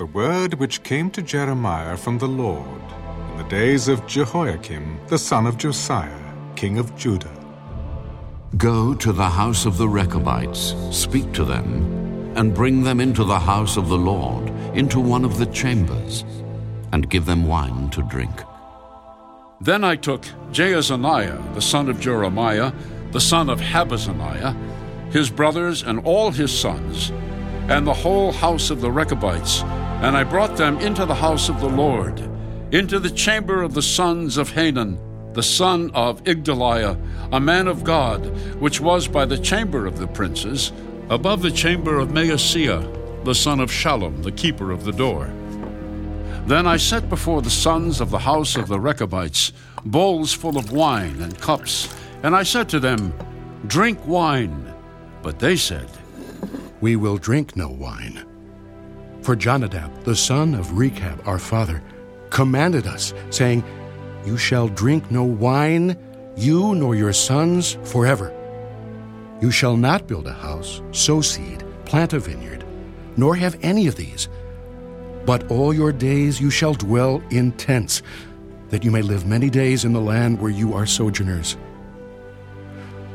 The word which came to Jeremiah from the Lord in the days of Jehoiakim, the son of Josiah, king of Judah. Go to the house of the Rechabites, speak to them, and bring them into the house of the Lord, into one of the chambers, and give them wine to drink. Then I took Jaazaniah, the son of Jeremiah, the son of Habazziniah, his brothers and all his sons, and the whole house of the Rechabites, and I brought them into the house of the Lord, into the chamber of the sons of Hanan, the son of Igdaliah, a man of God, which was by the chamber of the princes, above the chamber of Maaseiah, the son of Shallum, the keeper of the door. Then I set before the sons of the house of the Rechabites bowls full of wine and cups, and I said to them, Drink wine. But they said, We will drink no wine. For Jonadab, the son of Rechab, our father, commanded us, saying, You shall drink no wine, you nor your sons, forever. You shall not build a house, sow seed, plant a vineyard, nor have any of these. But all your days you shall dwell in tents, that you may live many days in the land where you are sojourners.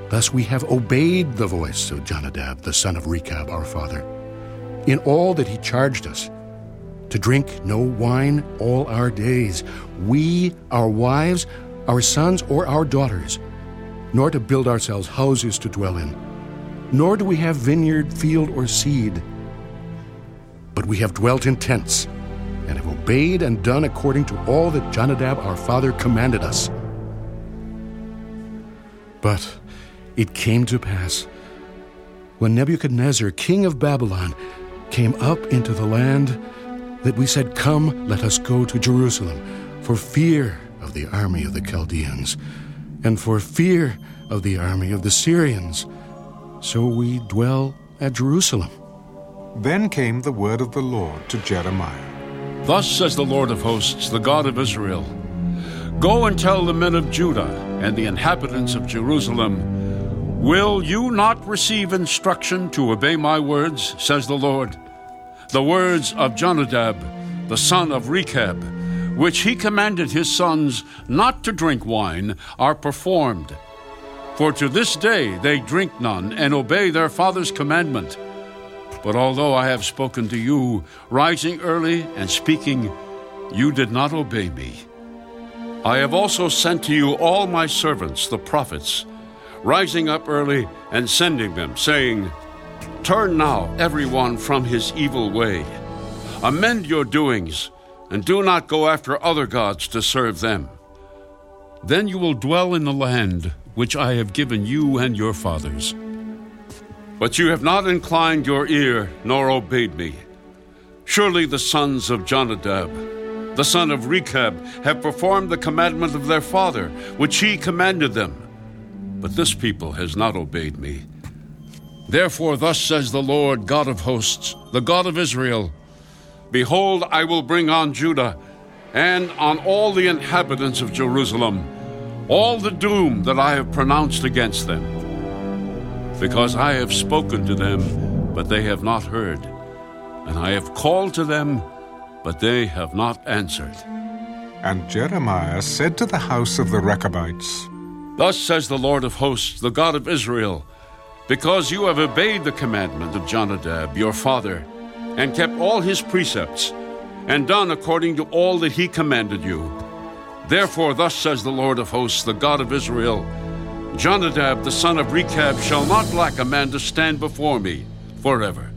Thus we have obeyed the voice of Jonadab, the son of Rechab, our father, in all that he charged us to drink no wine all our days, we, our wives, our sons, or our daughters, nor to build ourselves houses to dwell in, nor do we have vineyard, field, or seed. But we have dwelt in tents, and have obeyed and done according to all that Jonadab our father commanded us. But it came to pass, when Nebuchadnezzar, king of Babylon, came up into the land, that we said, Come, let us go to Jerusalem, for fear of the army of the Chaldeans, and for fear of the army of the Syrians. So we dwell at Jerusalem. Then came the word of the Lord to Jeremiah. Thus says the Lord of hosts, the God of Israel Go and tell the men of Judah and the inhabitants of Jerusalem, Will you not receive instruction to obey my words, says the Lord? The words of Jonadab, the son of Rechab, which he commanded his sons not to drink wine, are performed. For to this day they drink none and obey their father's commandment. But although I have spoken to you, rising early and speaking, you did not obey me. I have also sent to you all my servants, the prophets, rising up early and sending them, saying, Turn now, everyone, from his evil way. Amend your doings, and do not go after other gods to serve them. Then you will dwell in the land which I have given you and your fathers. But you have not inclined your ear, nor obeyed me. Surely the sons of Jonadab, the son of Rechab, have performed the commandment of their father, which he commanded them. But this people has not obeyed me. Therefore, thus says the Lord God of hosts, the God of Israel Behold, I will bring on Judah and on all the inhabitants of Jerusalem all the doom that I have pronounced against them. Because I have spoken to them, but they have not heard, and I have called to them, but they have not answered. And Jeremiah said to the house of the Rechabites, Thus says the Lord of hosts, the God of Israel, because you have obeyed the commandment of Jonadab, your father, and kept all his precepts, and done according to all that he commanded you. Therefore, thus says the Lord of hosts, the God of Israel Jonadab, the son of Rechab, shall not lack a man to stand before me forever.